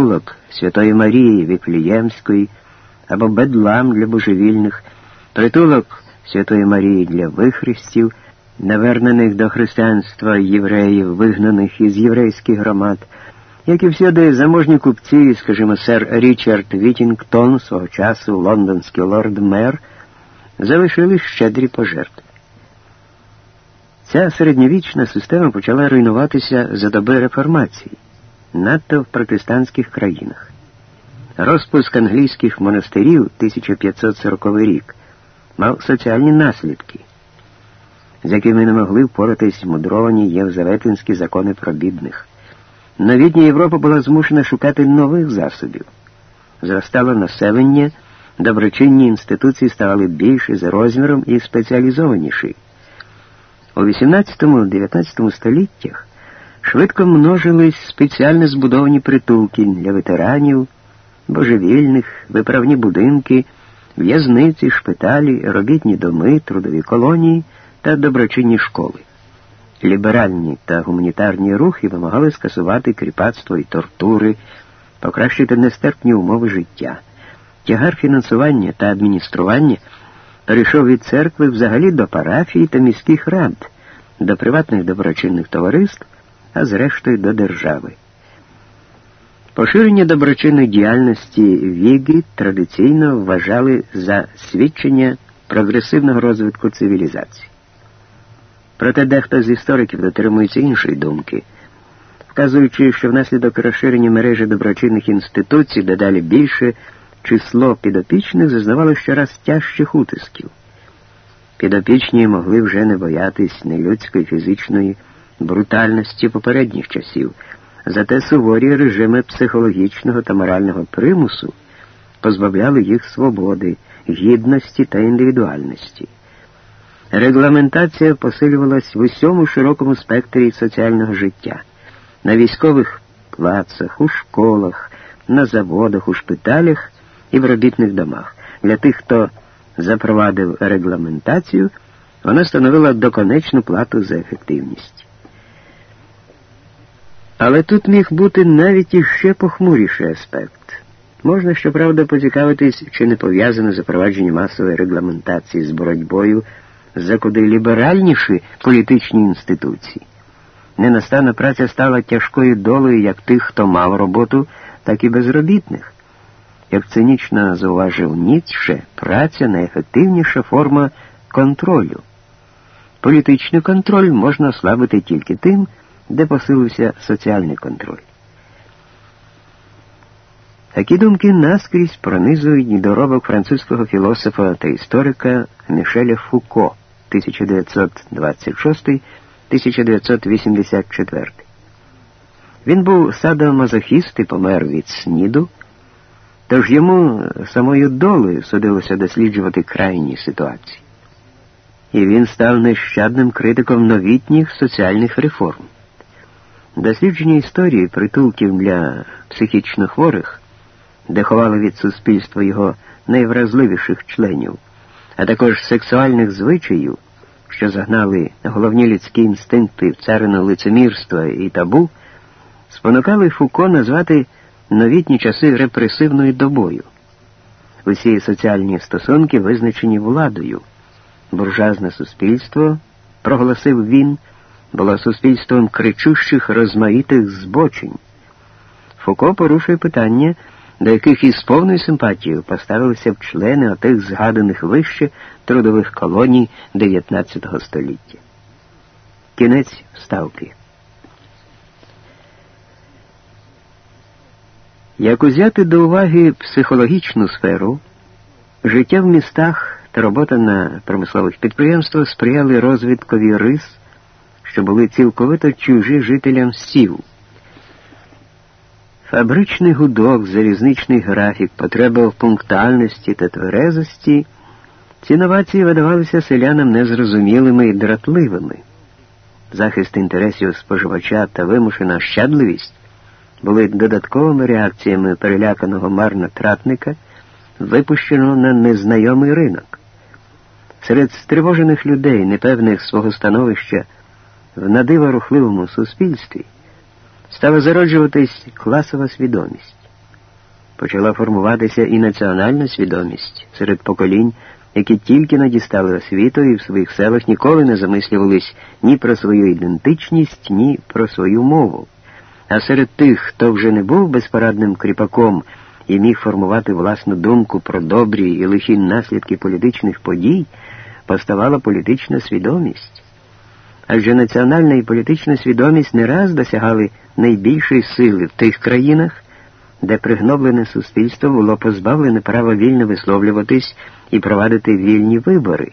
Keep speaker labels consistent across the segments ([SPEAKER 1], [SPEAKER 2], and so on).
[SPEAKER 1] притулок Святої Марії Віфліємської або Бедлам для божевільних, притулок Святої Марії для вихрестів, навернених до християнства євреїв, вигнаних із єврейських громад, як і всюди заможні купці, скажімо, сер Річард Вітінгтон, свого часу лондонський лорд-мер, залишили щедрі пожертви. Ця середньовічна система почала руйнуватися за доби реформації, надто в протестантських країнах. Розпуск англійських монастирів 1540 рік мав соціальні наслідки, з якими не могли впоратись мудровані євзаветинські закони про бідних. Новітня Європа була змушена шукати нових засобів. Зростало населення, доброчинні інституції ставали більші за розміром і спеціалізованіші. У XVIII-XIX століттях швидко множились спеціально збудовані притулки для ветеранів, божевільних, виправні будинки, в'язниці, шпиталі, робітні доми, трудові колонії та доброчинні школи. Ліберальні та гуманітарні рухи вимагали скасувати кріпацтво і тортури, покращити нестерпні умови життя. Тягар фінансування та адміністрування перейшов від церкви взагалі до парафії та міських рад, до приватних доброчинних товариств, а зрештою до держави. Поширення доброчинної діяльності віги традиційно вважали за свідчення прогресивного розвитку цивілізації. Проте дехто з істориків дотримується іншої думки, вказуючи, що внаслідок розширення мережі доброчинних інституцій дедалі більше число підопічних зазнавало щораз тяжчих утисків. Підопічні могли вже не боятись нелюдської фізичної брутальності попередніх часів, зате суворі режими психологічного та морального примусу позбавляли їх свободи, гідності та індивідуальності. Регламентація посилювалась в усьому широкому спектрі соціального життя, на військових плацах, у школах, на заводах, у шпиталях і в робітних домах. Для тих, хто запровадив регламентацію, вона становила доконечну плату за ефективність. Але тут міг бути навіть іще похмуріший аспект. Можна, щоправда, поцікавитись, чи не пов'язане запровадження масової регламентації з боротьбою за куди ліберальніші політичні інституції. Ненастанна праця стала тяжкою долею як тих, хто мав роботу, так і безробітних. Як цинічно зауважив Ніцше, праця найефективніша форма контролю. Політичний контроль можна ослабити тільки тим, де посилився соціальний контроль. Такі думки наскрізь пронизують недоробок французького філософа та історика Мішеля Фуко 1926-1984. Він був садомазохіст і помер від сніду, тож йому самою долею судилося досліджувати крайні ситуації. І він став нещадним критиком новітніх соціальних реформ. Дослідження історії притулків для психічно хворих, де ховали від суспільства його найвразливіших членів, а також сексуальних звичаїв, що загнали головні людські інстинкти в царину лицемірства і табу, спонукали Фуко назвати новітні часи репресивною добою. Усі соціальні стосунки визначені владою. Буржуазне суспільство, проголосив він, було суспільством кричущих розмаїтих збочень. Фуко порушує питання, до яких із повною симпатією поставилися б члени отих згаданих вище трудових колоній XIX століття. Кінець вставки. Як узяти до уваги психологічну сферу, життя в містах та робота на промислових підприємствах сприяли розвиткові рис, що були цілковито чужі жителям сів. Фабричний гудок, залізничний графік, потреба в пунктуальності та тверезості, ці новації видавалися селянам незрозумілими і дратливими. Захист інтересів споживача та вимушена щадливість були додатковими реакціями переляканого марнотратника, випущеного на незнайомий ринок. Серед стривожених людей, непевних свого становища в надиво рухливому суспільстві, стала зароджуватись класова свідомість. почала формуватися і національна свідомість серед поколінь, які тільки надістали освіту і в своїх селах ніколи не замислювались ні про свою ідентичність, ні про свою мову. А серед тих, хто вже не був безпорадним кріпаком і міг формувати власну думку про добрі і лихі наслідки політичних подій, поставала політична свідомість. Адже національна і політична свідомість не раз досягали найбільшої сили в тих країнах, де пригноблене суспільство було позбавлене права вільно висловлюватись і провадити вільні вибори.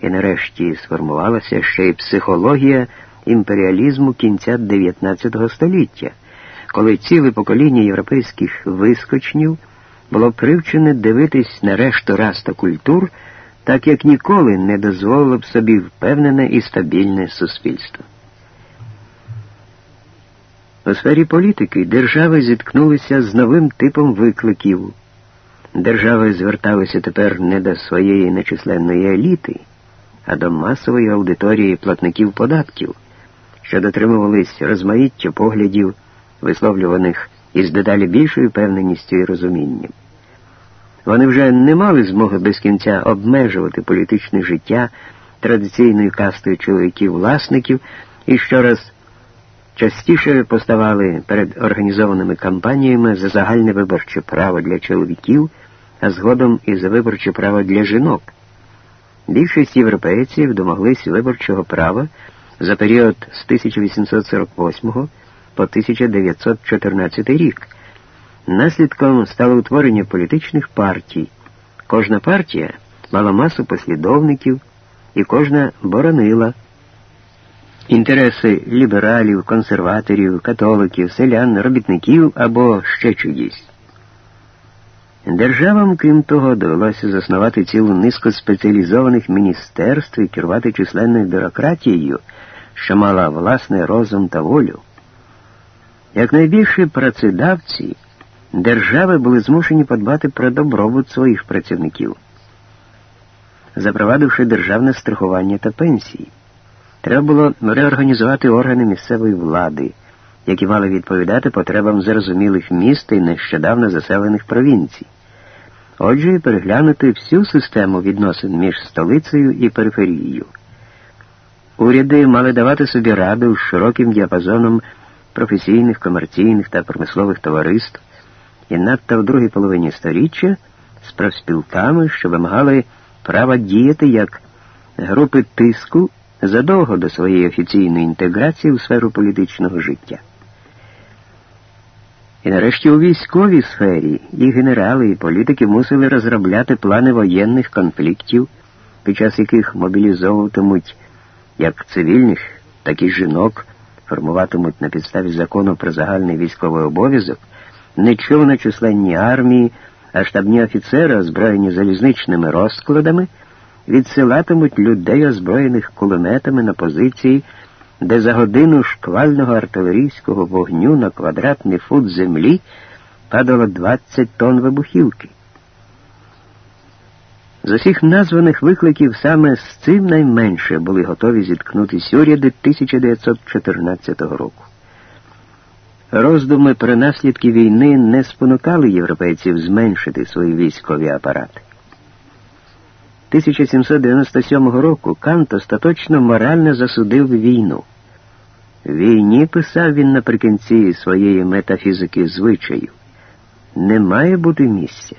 [SPEAKER 1] І нарешті сформувалася ще й психологія імперіалізму кінця 19 століття, коли ціле покоління європейських вискочнів було привчене дивитись на решту рас та культур, так як ніколи не дозволило б собі впевнене і стабільне суспільство. У сфері політики держави зіткнулися з новим типом викликів. Держави зверталися тепер не до своєї нечисленної еліти, а до масової аудиторії платників податків, що дотримувались розмаїття поглядів, висловлюваних із дедалі більшою певненістю і розумінням. Вони вже не мали змоги без кінця обмежувати політичне життя традиційною кастою чоловіків-власників і щораз частіше поставали перед організованими кампаніями за загальне виборче право для чоловіків, а згодом і за виборче право для жінок. Більшість європейців домоглись виборчого права за період з 1848 по 1914 рік. Наслідком стало утворення політичних партій. Кожна партія мала масу послідовників і кожна боронила інтереси лібералів, консерваторів, католиків, селян, робітників або ще чиїсь. Державам, крім того, довелося заснувати цілу низку спеціалізованих міністерств і керувати численною бюрократією, що мала власний розум та волю. Як найбільші працедавці, держави були змушені подбати про добробут своїх працівників, запровадивши державне страхування та пенсії. Треба було реорганізувати органи місцевої влади, які мали відповідати потребам зрозумілих міст і нещодавно заселених провінцій. Отже, переглянути всю систему відносин між столицею і периферією. Уряди мали давати собі раду з широким діапазоном професійних, комерційних та промислових товариств і надто в другій половині сторіччя з профспілками, що вимагали права діяти як групи тиску задовго до своєї офіційної інтеграції у сферу політичного життя. І нарешті у військовій сфері і генерали, і політики мусили розробляти плани воєнних конфліктів, під час яких мобілізовуватимуть як цивільних, так і жінок, формуватимуть на підставі закону про загальний військовий обов'язок, нечовно-численні армії, а штабні офіцери, озброєні залізничними розкладами відсилатимуть людей, озброєних кулеметами на позиції, де за годину шквального артилерійського вогню на квадратний фут землі падало 20 тонн вибухівки. З усіх названих викликів саме з цим найменше були готові зіткнутися уряди 1914 року. Роздуми про наслідки війни не спонукали європейців зменшити свої військові апарати. 1797 року Кант остаточно морально засудив війну. Війні писав він наприкінці своєї метафізики звичаю. Не має бути місця.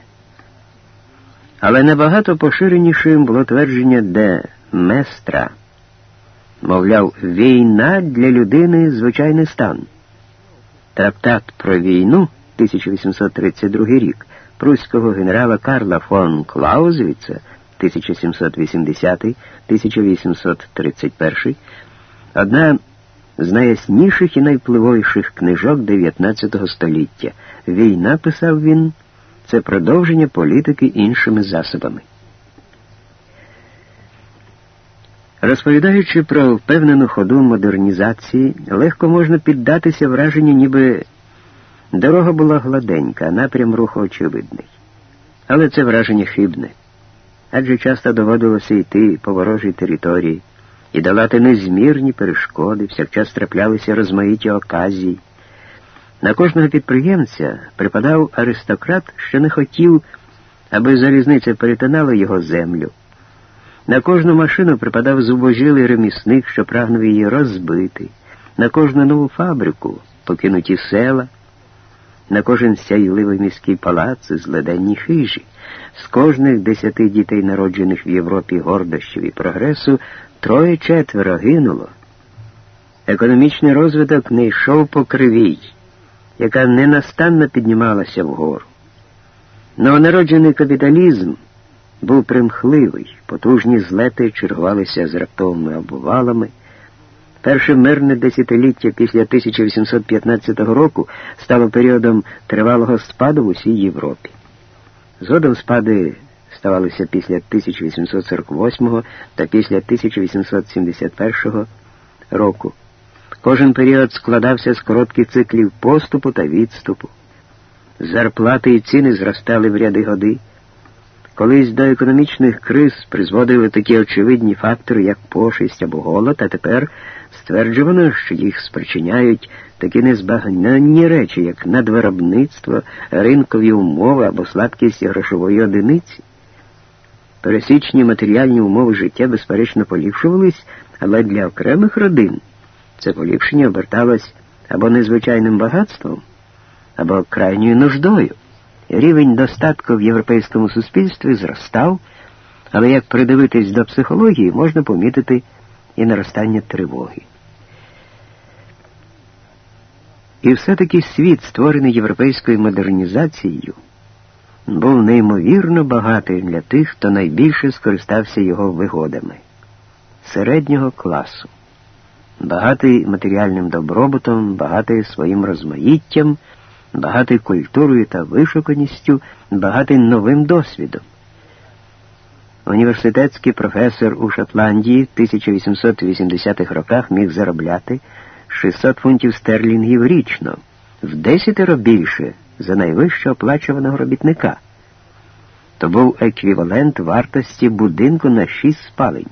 [SPEAKER 1] Але набагато поширенішим було твердження де Местра. Мовляв, війна для людини звичайний стан. Трактат про війну 1832 рік пруського генерала Карла фон Клаузевіца 1780-1831, одна з найясніших і найвпливовіших книжок 19 століття. Війна, писав він, це продовження політики іншими засобами. Розповідаючи про впевнену ходу модернізації, легко можна піддатися враженню, ніби дорога була гладенька, напрям руху очевидний. Але це враження хибне адже часто доводилося йти по ворожій території і долати незмірні перешкоди, всякчас траплялися розмаїті оказії. На кожного підприємця припадав аристократ, що не хотів, аби залізниця перетинала його землю. На кожну машину припадав зубожилий ремісник, що прагнув її розбити, на кожну нову фабрику покинуті села, на кожен сяйливий міський палац зледенні хижі. З кожних десяти дітей, народжених в Європі гордощів і прогресу, троє-четверо гинуло. Економічний розвиток не йшов по кривій, яка ненастанно піднімалася вгору. Новонароджений капіталізм був примхливий, потужні злети чергувалися з раптовими обвалами. Перше мирне десятиліття після 1815 року стало періодом тривалого спаду в усій Європі. Згодом спади ставалися після 1848 та після 1871 року. Кожен період складався з коротких циклів поступу та відступу. Зарплати і ціни зростали в ряди годи. Колись до економічних криз призводили такі очевидні фактори, як пошість або голод, а тепер стверджувано, що їх спричиняють такі незбагненні речі, як надвиробництво, ринкові умови або слабкість грошової одиниці. Пересічні матеріальні умови життя, безперечно, поліпшувались, але для окремих родин це поліпшення оберталось або незвичайним багатством, або крайньою нуждою. Рівень достатку в європейському суспільстві зростав, але як придивитись до психології, можна помітити і наростання тривоги. І все-таки світ, створений європейською модернізацією, був неймовірно багатий для тих, хто найбільше скористався його вигодами середнього класу, багатий матеріальним добробутом, багатий своїм розмаїттям багатий культурою та вишуканістю, багатий новим досвідом. Університетський професор у Шотландії в 1880-х роках міг заробляти 600 фунтів стерлінгів річно, в десятеро більше за найвище оплачуваного робітника. То був еквівалент вартості будинку на 6 спалень.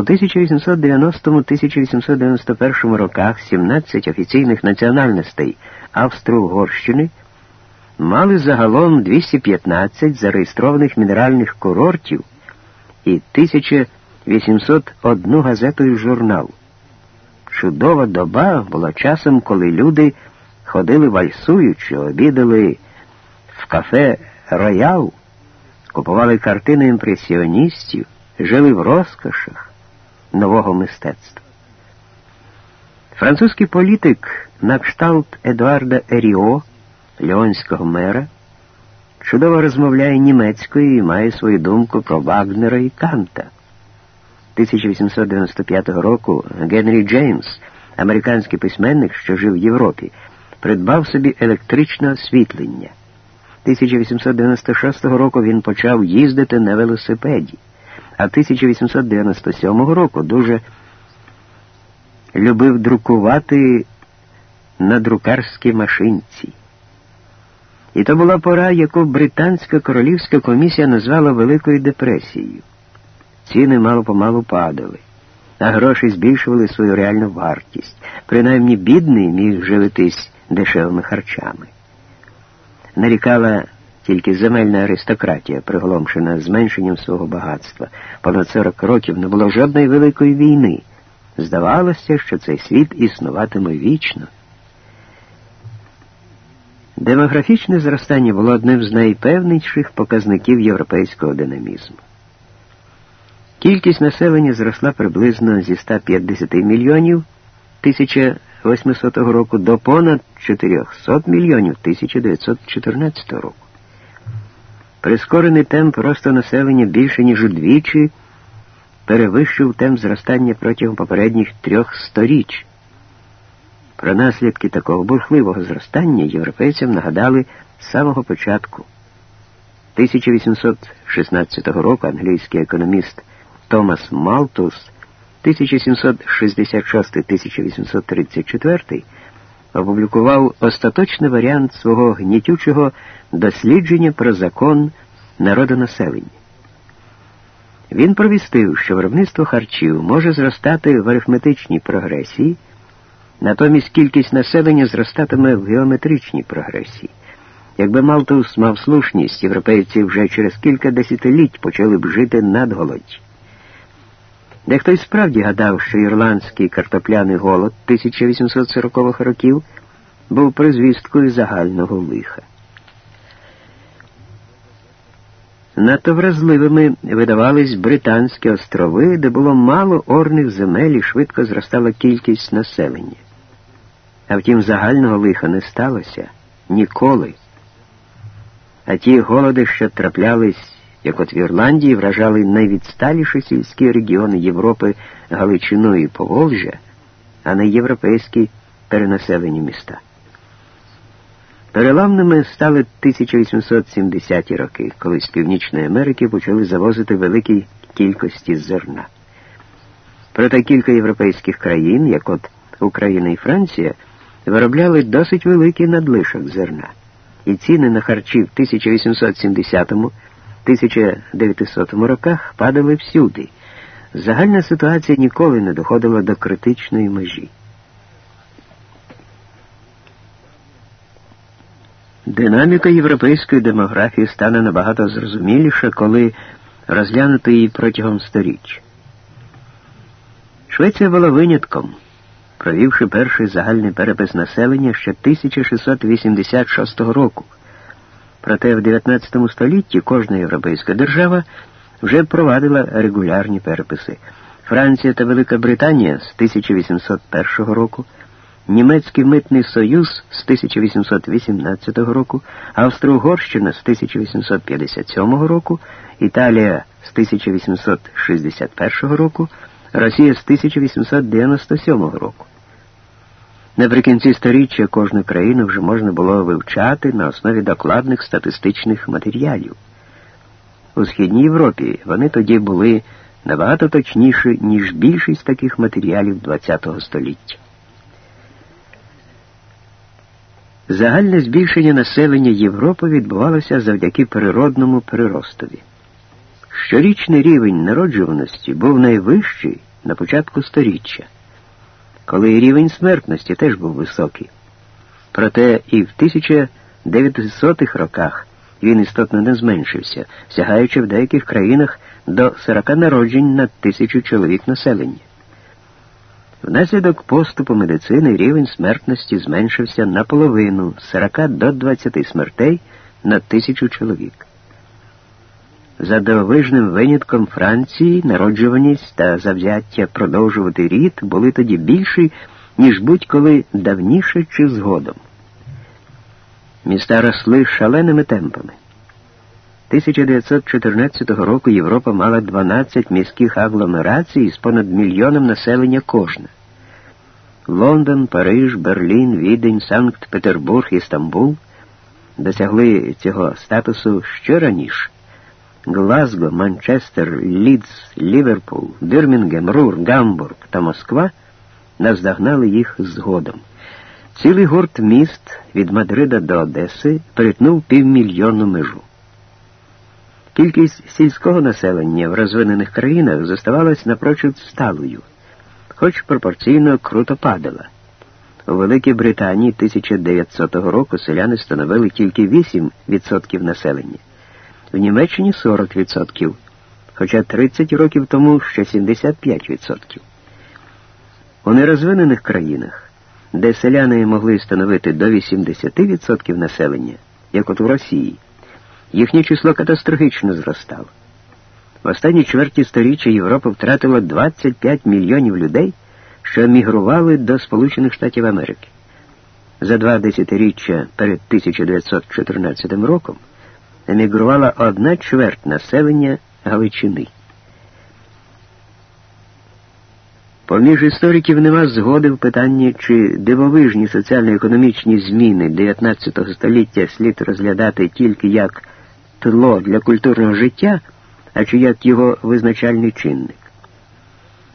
[SPEAKER 1] У 1890-1891 роках 17 офіційних національностей Австро-Угорщини мали загалом 215 зареєстрованих мінеральних курортів і 1801 газету і журнал. Чудова доба була часом, коли люди ходили вальсуючи, обідали в кафе Роял, купували картини імпресіоністів, жили в розкошах нового мистецтва. Французький політик на кшталт Едуарда Еріо, льонського мера, чудово розмовляє німецькою і має свою думку про Вагнера і Канта. 1895 року Генрі Джеймс, американський письменник, що жив в Європі, придбав собі електричне освітлення. 1896 року він почав їздити на велосипеді, а 1897 року дуже любив друкувати на друкарській машинці. І то була пора, яку британська королівська комісія назвала Великою депресією. Ціни мало помалу падали, а гроші збільшували свою реальну вартість. Принаймні бідний міг живитись дешевими харчами. Нарікала тільки земельна аристократія, приголомшена зменшенням свого багатства. Понад 40 років не було жодної великої війни. Здавалося, що цей світ існуватиме вічно. Демографічне зростання було одним з найпевніших показників європейського динамізму. Кількість населення зросла приблизно зі 150 мільйонів 1800 року до понад 400 мільйонів 1914 року. Прискорений темп росту населення більше, ніж удвічі, перевищив темп зростання протягом попередніх трьох сторіч. Про наслідки такого бурхливого зростання європейцям нагадали з самого початку. 1816 року англійський економіст Томас Малтус 1766-1834 опублікував остаточний варіант свого гнітючого дослідження про закон народонаселення. Він провістив, що виробництво харчів може зростати в арифметичній прогресії Натомість кількість населення зростатиме в геометричній прогресії. Якби Малтус мав слушність, європейці вже через кілька десятиліть почали б жити надголодь. Дехто й справді гадав, що ірландський картопляний голод 1840-х років був призвісткою загального лиха. Надто вразливими видавались Британські острови, де було мало орних земель і швидко зростала кількість населення. А втім, загального лиха не сталося ніколи. А ті голоди, що траплялись, як от в Ірландії, вражали найвідсталіші сільські регіони Європи Галичину і Поволжя, а не європейські перенаселені міста. Переламними стали 1870-ті роки, коли з Північної Америки почали завозити великі кількості зерна. Проте кілька європейських країн, як от Україна і Франція, виробляли досить великий надлишок зерна, і ціни на харчі в 1870-1900 роках падали всюди. Загальна ситуація ніколи не доходила до критичної межі. Динаміка європейської демографії стане набагато зрозуміліша, коли розглянути її протягом сторіч. Швеція була винятком, провівши перший загальний перепис населення ще 1686 року. Проте в 19 столітті кожна європейська держава вже провадила регулярні переписи. Франція та Велика Британія з 1801 року Німецький митний союз з 1818 року, Австро-Угорщина з 1857 року, Італія з 1861 року, Росія з 1897 року. Наприкінці сторіччя кожну країну вже можна було вивчати на основі докладних статистичних матеріалів. У Східній Європі вони тоді були набагато точніші, ніж більшість таких матеріалів ХХ століття. Загальне збільшення населення Європи відбувалося завдяки природному приростові. Щорічний рівень народжуваності був найвищий на початку сторіччя, коли і рівень смертності теж був високий. Проте і в 1900-х роках він істотно не зменшився, сягаючи в деяких країнах до 40 народжень на тисячу чоловік населення. Внаслідок поступу медицини рівень смертності зменшився наполовину з 40 до 20 смертей на тисячу чоловік. За дивовижним винятком Франції народжуваність та завзяття продовжувати рід були тоді більші, ніж будь-коли давніше чи згодом. Міста росли шаленими темпами. 1914 року Європа мала 12 міських агломерацій з понад мільйоном населення кожна. Лондон, Париж, Берлін, Відень, Санкт-Петербург і Стамбул досягли цього статусу ще раніше. Глазго, Манчестер, Лідс, Ліверпул, Бірмінгем, Рур, Гамбург та Москва наздогнали їх згодом. Цілий гурт міст від Мадрида до Одеси перетнув півмільйонну межу. Кількість сільського населення в розвинених країнах зоставалась напрочуд сталою, хоч пропорційно круто падала. У Великій Британії 1900 року селяни становили тільки 8% населення, в Німеччині 40%, хоча 30 років тому ще 75%. У нерозвинених країнах, де селяни могли становити до 80% населення, як от у Росії, їхнє число катастрофічно зростало. В останній чверті сторіччя Європа втратила 25 мільйонів людей, що емігрували до Сполучених Штатів Америки. За два десятиріччя перед 1914 роком емігрувала одна чверть населення Галичини. Поміж істориків нема згоди в питанні, чи дивовижні соціально-економічні зміни 19 століття слід розглядати тільки як тло для культурного життя, а чи як його визначальний чинник.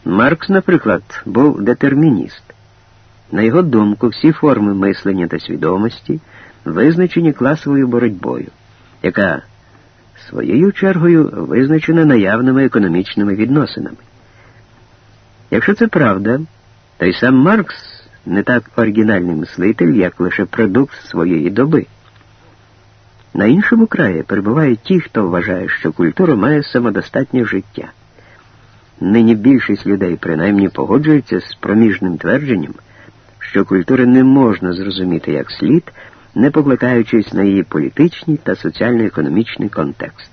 [SPEAKER 1] Маркс, наприклад, був детермініст. На його думку, всі форми мислення та свідомості визначені класовою боротьбою, яка своєю чергою визначена наявними економічними відносинами. Якщо це правда, то й сам Маркс не так оригінальний мислитель, як лише продукт своєї доби. На іншому краї перебувають ті, хто вважає, що культура має самодостатнє життя. Нині більшість людей принаймні погоджується з проміжним твердженням, що культури не можна зрозуміти як слід, не покликаючись на її політичний та соціально-економічний контекст.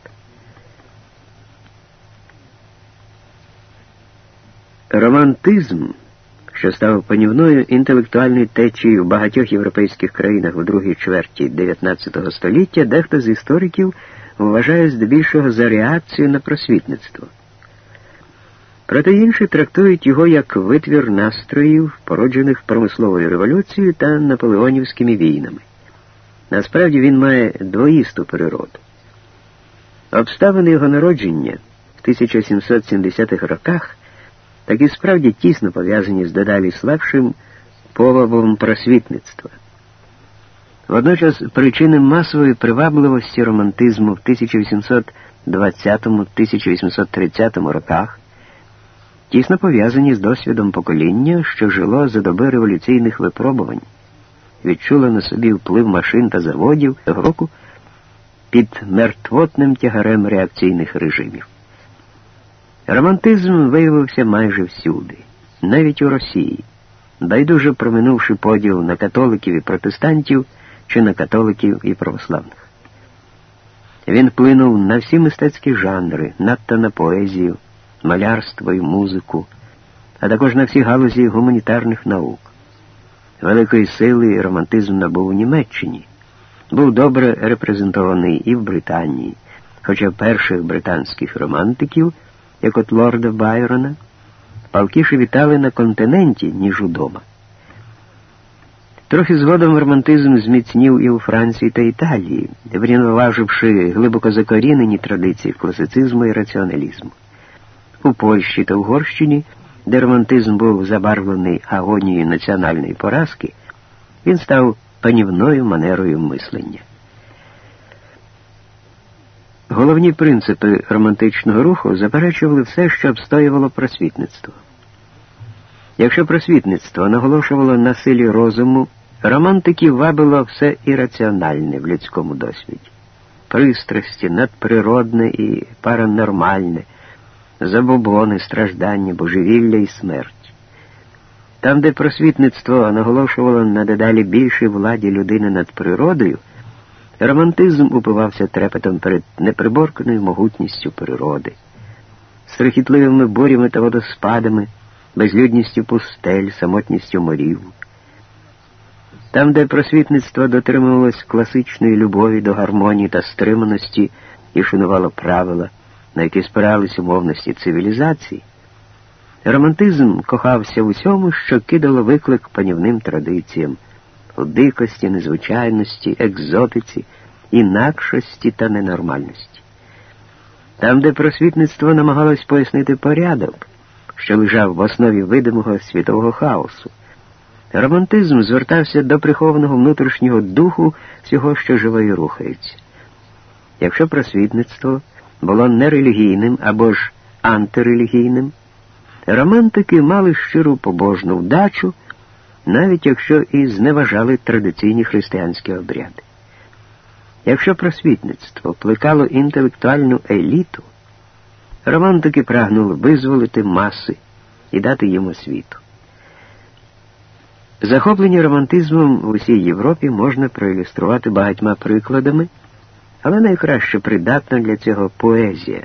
[SPEAKER 1] Романтизм, що став панівною інтелектуальною течією в багатьох європейських країнах у другій чверті XIX століття, дехто з істориків вважає здебільшого за реакцію на просвітництво. Проте інші трактують його як витвір настроїв, породжених промисловою революцією та наполеонівськими війнами. Насправді він має двоїсту природу. Обставини його народження в 1770-х роках таки справді тісно пов'язані з дедалі слабшим повабом просвітництва. Водночас причини масової привабливості романтизму в 1820-1830 роках тісно пов'язані з досвідом покоління, що жило за доби революційних випробувань, відчуло на собі вплив машин та заводів року під мертвотним тягарем реакційних режимів. Романтизм виявився майже всюди, навіть у Росії, байдуже проминувши поділ на католиків і протестантів чи на католиків і православних. Він вплинув на всі мистецькі жанри, надто на поезію малярство і музику, а також на всі галузі гуманітарних наук. Великої сили романтизм набув у Німеччині, був добре репрезентований і в Британії, хоча перших британських романтиків, як от лорда Байрона, палкіше вітали на континенті, ніж удома. Трохи згодом романтизм зміцнів і у Франції та Італії, врівноваживши глибоко закорінені традиції класицизму і раціоналізму у Польщі та Угорщині, де романтизм був забарвлений агонією національної поразки, він став панівною манерою мислення. Головні принципи романтичного руху заперечували все, що обстоювало просвітництво. Якщо просвітництво наголошувало на силі розуму, романтиків вабило все ірраціональне в людському досвіді, пристрасті, надприродне і паранормальне, забобони, страждання, божевілля і смерть. Там, де просвітництво наголошувало на дедалі більшій владі людини над природою, романтизм упивався трепетом перед неприборканою могутністю природи, страхітливими бурями та водоспадами, безлюдністю пустель, самотністю морів. Там, де просвітництво дотримувалось класичної любові до гармонії та стриманості і шанувало правила на які спирались умовності цивілізації, романтизм кохався в усьому, що кидало виклик панівним традиціям, у дикості, незвичайності, екзотиці, інакшості та ненормальності. Там, де просвітництво намагалось пояснити порядок, що лежав в основі видимого світового хаосу, романтизм звертався до прихованого внутрішнього духу всього, що живе і рухається. Якщо просвітництво було нерелігійним або ж антирелігійним, романтики мали щиру побожну вдачу, навіть якщо і зневажали традиційні християнські обряди. Якщо просвітництво плекало інтелектуальну еліту, романтики прагнули визволити маси і дати їм освіту. Захоплення романтизмом в усій Європі можна проілюструвати багатьма прикладами але найкраще придатна для цього поезія.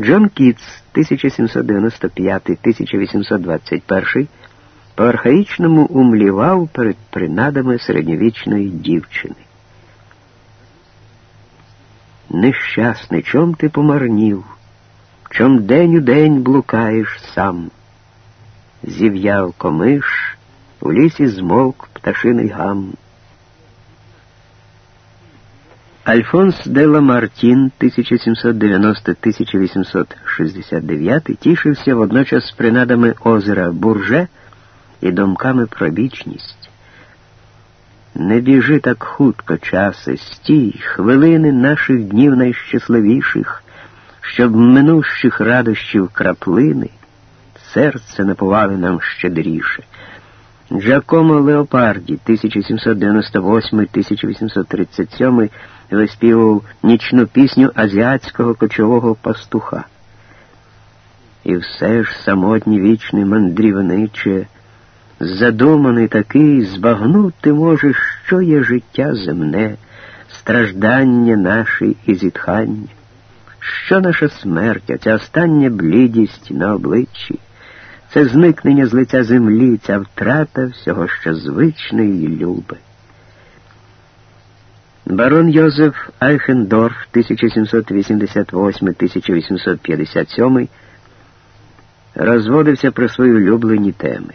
[SPEAKER 1] Джон Кітс 1795-1821 по архаїчному умлівав перед принадами середньовічної дівчини. Нещасний, чом ти помарнів, чом день у день блукаєш сам, зів'яв комиш, у лісі змовк пташиний гам. Альфонс де Ламартін 1790-1869 тішився водночас принадами озера Бурже і думками про вічність. Не біжи так хутко, часе, стій, хвилини наших днів найщасливіших, щоб минущих радощів краплини серце напували нам щедріше. Джакомо Леопарді 1798-1837 виспівував нічну пісню азіатського кочового пастуха. І все ж самотній вічний мандрівниче, задуманий такий, збагнути може, що є життя земне, страждання наші і зітхання, що наша смерть, а ця остання блідість на обличчі, це зникнення з лиця землі, ця втрата всього, що звичне і любе. Барон Йозеф Айхендорф 1788-1857 розводився про свої улюблені теми,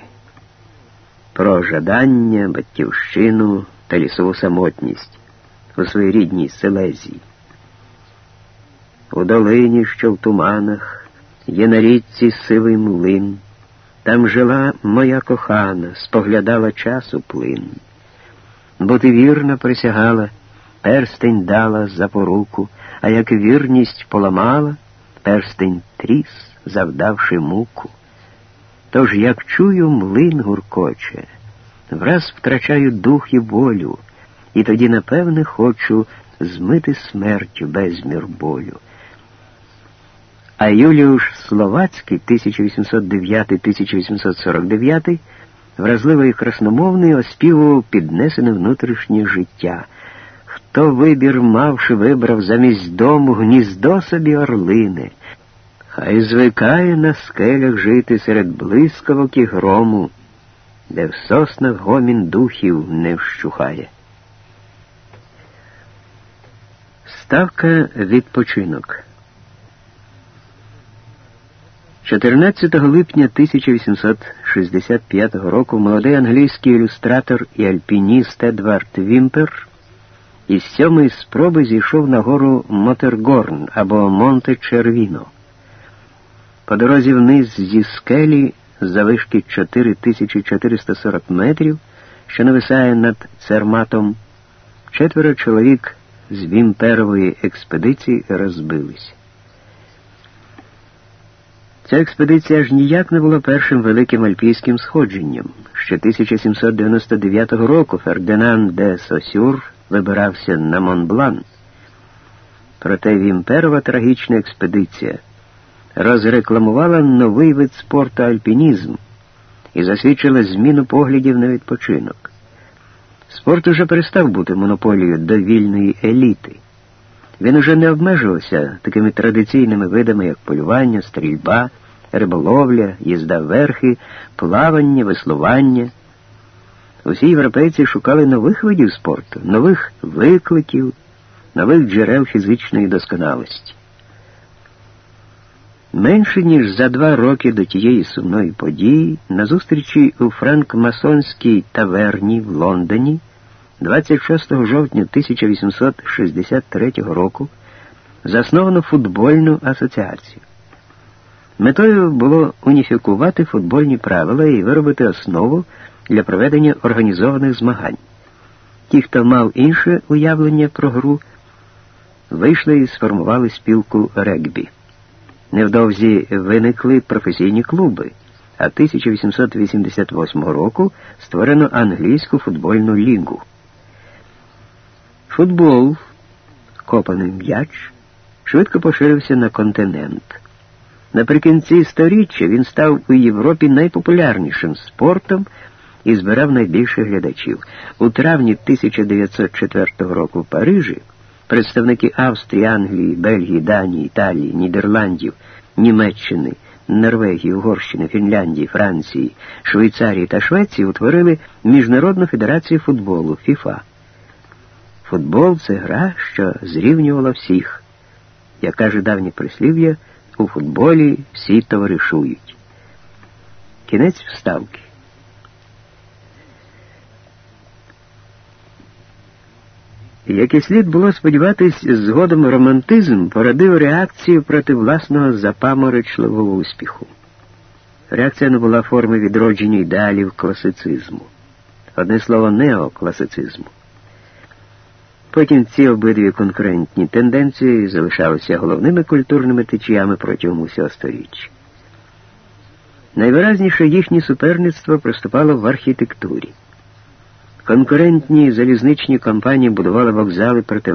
[SPEAKER 1] про жадання, батьківщину та лісову самотність у своїй рідній Селезії. У долині, що в туманах, є на річці сивий млин. Там жила моя кохана, споглядала часу плин. Бо ти вірно присягала, перстень дала за поруку, а як вірність поламала, перстень тріс, завдавши муку. Тож, як чую, млин гуркоче, враз втрачаю дух і волю, і тоді, напевне, хочу змити смертю безмір болю. А Юліуш Словацький 1809-1849 вразливий і красномовний оспівував піднесене внутрішнє життя. Хто вибір, мавши, вибрав замість дому гніздо собі орлине, хай звикає на скелях жити серед блискавок і грому, де в соснах гомін духів не вщухає. Ставка відпочинок 14 липня 1865 року молодий англійський ілюстратор і альпініст Едвард Вімпер із сьомої спроби зійшов на гору Мотергорн або Монте Червіно. По дорозі вниз зі скелі завишки 4440 метрів, що нависає над Церматом, четверо чоловік з Вімперової експедиції розбились. Ця експедиція аж ніяк не була першим великим альпійським сходженням. Ще 1799 року Фердинанд де Сосюр вибирався на Монблан. Проте Вімперова трагічна експедиція розрекламувала новий вид спорту альпінізм і засвідчила зміну поглядів на відпочинок. Спорт уже перестав бути монополією довільної еліти. Він уже не обмежувався такими традиційними видами, як полювання, стрільба, риболовля, їзда верхи, плавання, веслування. Усі європейці шукали нових видів спорту, нових викликів, нових джерел фізичної досконалості. Менше ніж за два роки до тієї сумної події, на зустрічі у франкмасонській таверні в Лондоні. 26 жовтня 1863 року засновано футбольну асоціацію. Метою було уніфікувати футбольні правила і виробити основу для проведення організованих змагань. Ті, хто мав інше уявлення про гру, вийшли і сформували спілку регбі. Невдовзі виникли професійні клуби, а 1888 року створено англійську футбольну лігу. Футбол, копаний м'яч, швидко поширився на континент. Наприкінці сторіччя він став у Європі найпопулярнішим спортом і збирав найбільше глядачів. У травні 1904 року в Парижі представники Австрії, Англії, Бельгії, Данії, Італії, Нідерландів, Німеччини, Норвегії, Угорщини, Фінляндії, Франції, Швейцарії та Швеції утворили Міжнародну федерацію футболу ФІФА. Футбол це гра, що зрівнювала всіх. Як каже давнє прислів'я, у футболі всі товаришують. Кінець вставки. Як і слід було сподіватись, згодом романтизм породив реакцію проти власного запаморочливого успіху. Реакція не була форми відродження ідеалів класицизму, одне слово, неокласицизму. Потім ці обидві конкурентні тенденції залишалися головними культурними течіями протягом усього сторіччя. Найвиразніше їхнє суперництво проступало в архітектурі. Конкурентні залізничні компанії будували вокзали протилежні